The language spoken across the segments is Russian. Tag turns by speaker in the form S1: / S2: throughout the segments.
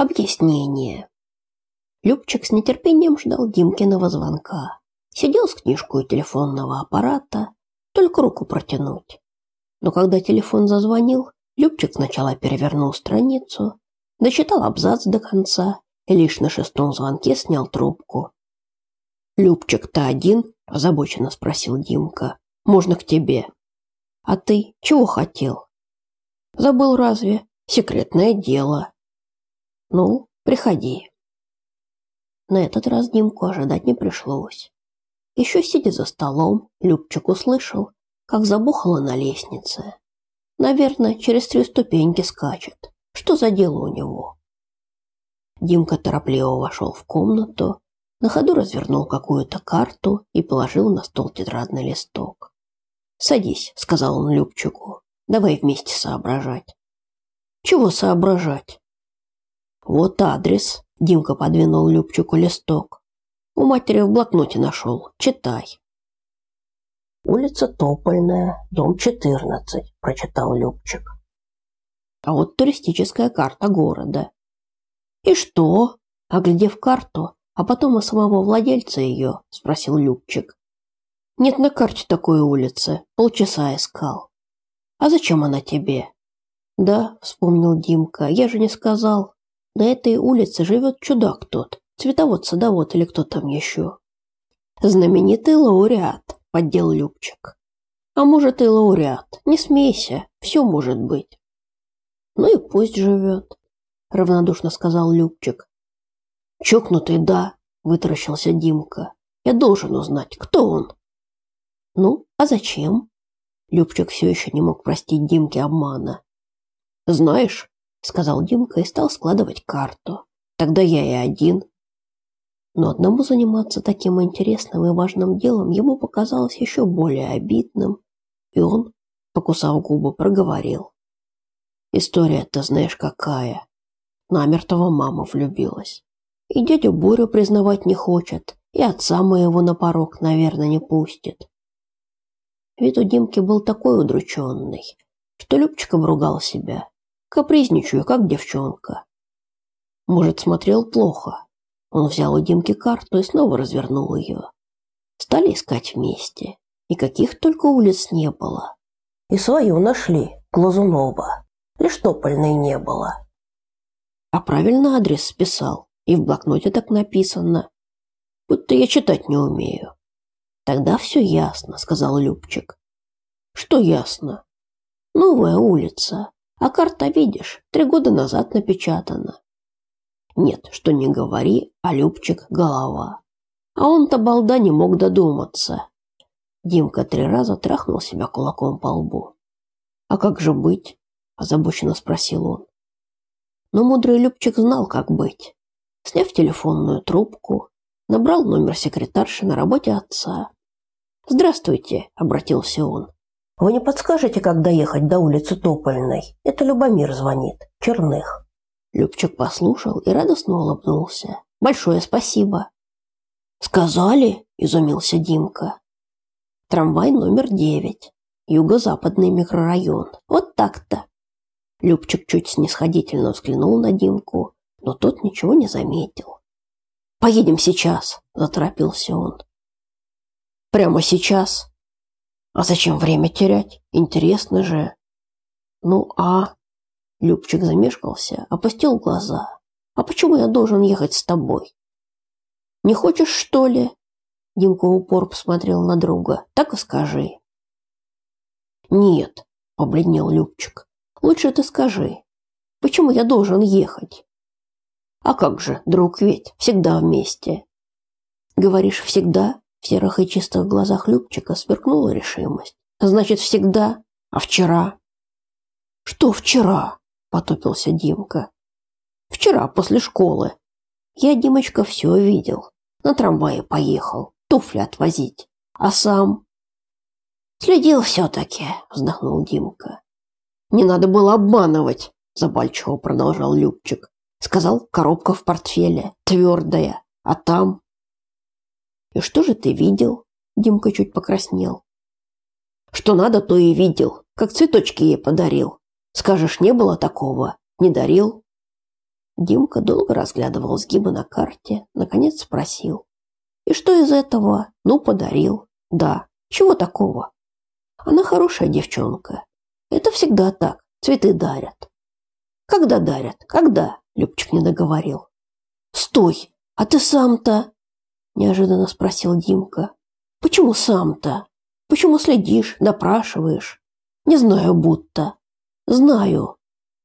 S1: Объяснение. Любчик с нетерпением ждал Димкиного звонка. Сидел с книжкой телефонного аппарата, только руку протянуть. Но когда телефон зазвонил, Любчик сначала перевернул страницу, дочитал абзац до конца и лишь на шестом звонке снял трубку. «Любчик-то один?» – озабоченно спросил Димка. «Можно к тебе?» «А ты чего хотел?» «Забыл разве? Секретное дело». «Ну, приходи». На этот раз Димку ожидать не пришлось. Еще сидя за столом, Любчик услышал, как забухало на лестнице. Наверное, через три ступеньки скачет. Что за дело у него? Димка торопливо вошел в комнату, на ходу развернул какую-то карту и положил на стол тетрадный листок. «Садись», — сказал он Любчику. «Давай вместе соображать». «Чего соображать?» «Вот адрес», — Димка подвинул Любчику листок. «У матери в блокноте нашел. Читай». «Улица Топольная, дом 14», — прочитал Любчик. «А вот туристическая карта города». «И что?» Оглядев карту, а потом и самого владельца ее, спросил Любчик. Нет на карте такой улицы, полчаса искал. А зачем она тебе? Да, вспомнил Димка, я же не сказал. На этой улице живет чудак тот, цветовод-садовод или кто там еще. Знаменитый лауреат, поддел Любчик. А может и лауреат, не смейся, все может быть. Ну и пусть живет, равнодушно сказал Любчик. Чокнутый, да, вытаращился Димка. Я должен узнать, кто он. Ну, а зачем? Любчик все еще не мог простить Димке обмана. Знаешь, сказал Димка и стал складывать карту. Тогда я и один. Но одному заниматься таким интересным и важным делом ему показалось еще более обидным, и он, покусав губы, проговорил: "История-то знаешь какая? Намертво мама влюбилась. И дядю Борю признавать не хочет, и отца моего на порог, наверное, не пустит. Вид у Димки был такой удрученный, что Любчик обругал себя. Капризничаю, как девчонка. Может, смотрел плохо. Он взял у Димки карту и снова развернул ее. Стали искать вместе. И каких только улиц не было. И свою нашли, Глазунова. Лишь Топольной не было. А правильно адрес списал. И в блокноте так написано. Будто я читать не умею. Тогда все ясно, сказал Любчик. Что ясно? Новая улица. А карта, видишь, три года назад напечатана. Нет, что не говори, а Любчик голова. А он-то балда не мог додуматься. Димка три раза трахнул себя кулаком по лбу. А как же быть? озабоченно спросил он. Но мудрый Любчик знал, как быть. Сняв телефонную трубку, набрал номер секретарши на работе отца. «Здравствуйте», — обратился он. «Вы не подскажете, как доехать до улицы Топольной? Это Любомир звонит. Черных». Любчик послушал и радостно улыбнулся. «Большое спасибо». «Сказали?» – изумился Димка. «Трамвай номер девять. Юго-западный микрорайон. Вот так-то». Любчик чуть снисходительно взглянул на Димку, но тот ничего не заметил. «Поедем сейчас», – заторопился он. «Прямо сейчас? А зачем время терять? Интересно же». «Ну а...» – Любчик замешкался, опустил глаза. «А почему я должен ехать с тобой?» «Не хочешь, что ли?» Димка упор посмотрел на друга. «Так и скажи». «Нет», – побледнел Любчик. «Лучше ты скажи, почему я должен ехать?» А как же, друг ведь, всегда вместе. Говоришь, всегда? В серых и чистых глазах Любчика сверкнула решимость. Значит, всегда? А вчера? Что вчера? Потупился Димка. Вчера после школы. Я, Димочка, все видел. На трамвае поехал, туфли отвозить. А сам... Следил все-таки, вздохнул Димка. Не надо было обманывать, забальчиво продолжал Любчик. Сказал, коробка в портфеле, твердая, а там... И что же ты видел? Димка чуть покраснел. Что надо, то и видел, как цветочки ей подарил. Скажешь, не было такого? Не дарил? Димка долго разглядывал сгибы на карте, наконец спросил. «И что из этого? Ну, подарил. Да. Чего такого? Она хорошая девчонка. Это всегда так. Цветы дарят». «Когда дарят? Когда?» Любчик не договорил. «Стой! А ты сам-то?» Неожиданно спросил Димка. «Почему сам-то? Почему следишь, допрашиваешь? Не знаю, будто. Знаю.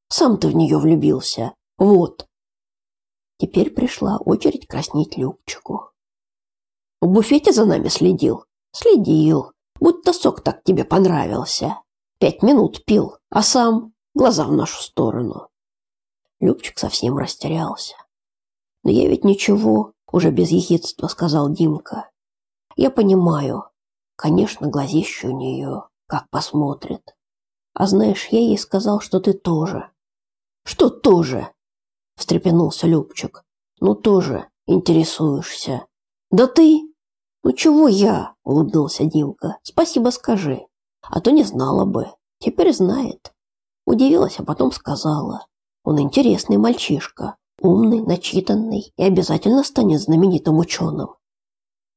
S1: Сам ты в нее влюбился. Вот. Теперь пришла очередь краснеть Любчику. В буфете за нами следил? Следил. Будто сок так тебе понравился. Пять минут пил, а сам глаза в нашу сторону. Любчик совсем растерялся. Но я ведь ничего, уже без ехидства сказал Димка. Я понимаю. Конечно, глазище у нее, как посмотрит. А знаешь, я ей сказал, что ты тоже. Что тоже? встрепенулся Любчик. Ну тоже интересуешься. Да ты? Ну чего я? улыбнулся Димка. Спасибо скажи. А то не знала бы. Теперь знает. Удивилась, а потом сказала. Он интересный мальчишка, умный, начитанный и обязательно станет знаменитым ученым.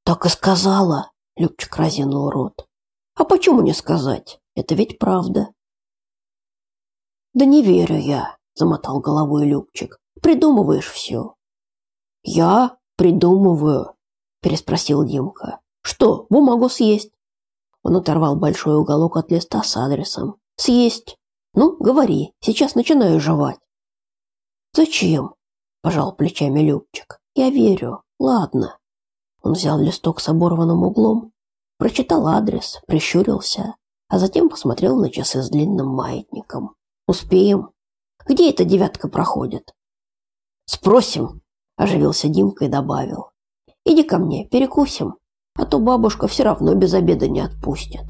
S1: Так и сказала, Любчик разинул рот. А почему не сказать? Это ведь правда. Да не верю я, замотал головой Любчик. Придумываешь все. Я придумываю, переспросил Димка. Что, бумагу съесть? Он оторвал большой уголок от листа с адресом. Съесть. Ну, говори, сейчас начинаю жевать. Зачем? Пожал плечами Любчик. Я верю. Ладно. Он взял листок с оборванным углом, прочитал адрес, прищурился, а затем посмотрел на часы с длинным маятником. Успеем. Где эта девятка проходит? Спросим, оживился Димка и добавил. Иди ко мне, перекусим, а то бабушка все равно без обеда не отпустит.